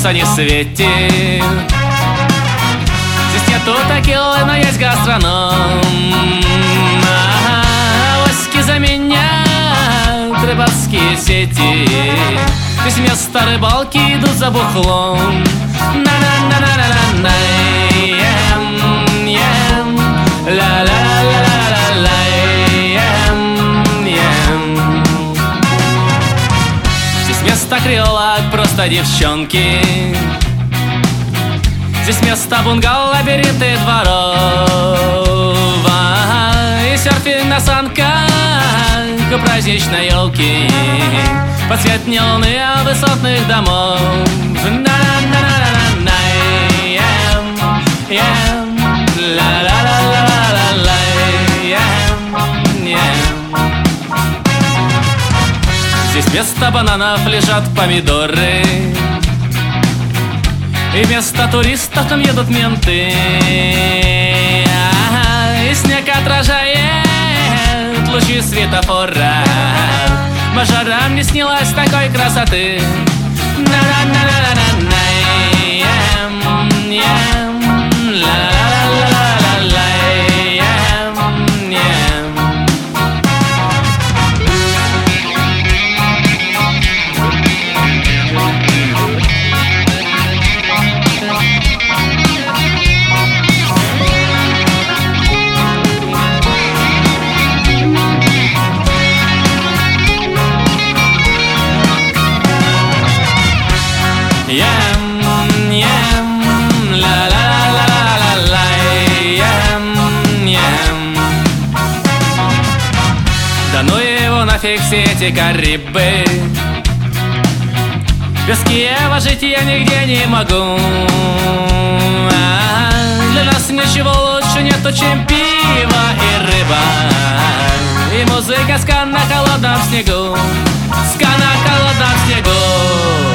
солнце не светит. Здесь нету такилы, но есть гастроном. Ага, Оськи заменяют рыбацкие сети. Здесь вместо рыбалки идут за бухлом. На-на-на-на-на-на Здесь вместо крылок просто девчонки. Здесь место бунгало, лабиринты дворов. И серфинг на санках у праздничной елки. Под цвет неоны высотных домов. Ем Здесь вместо бананов лежат помидоры. И вместо туристов там едут менты. И снег отражает лучи светофора. Мажорам не снилась такой красоты. На-на-на-на-на-на Ем, Ем, ем, ла-ла-ла-ла-ла-ла Ем, ем Да ну его нафиг все эти Карибы Без Киева жить я нигде не могу. А, Для нас ничего лучше нету, чем пиво и рыба. И музыка ска на холодном снегу Ска на холодном снегу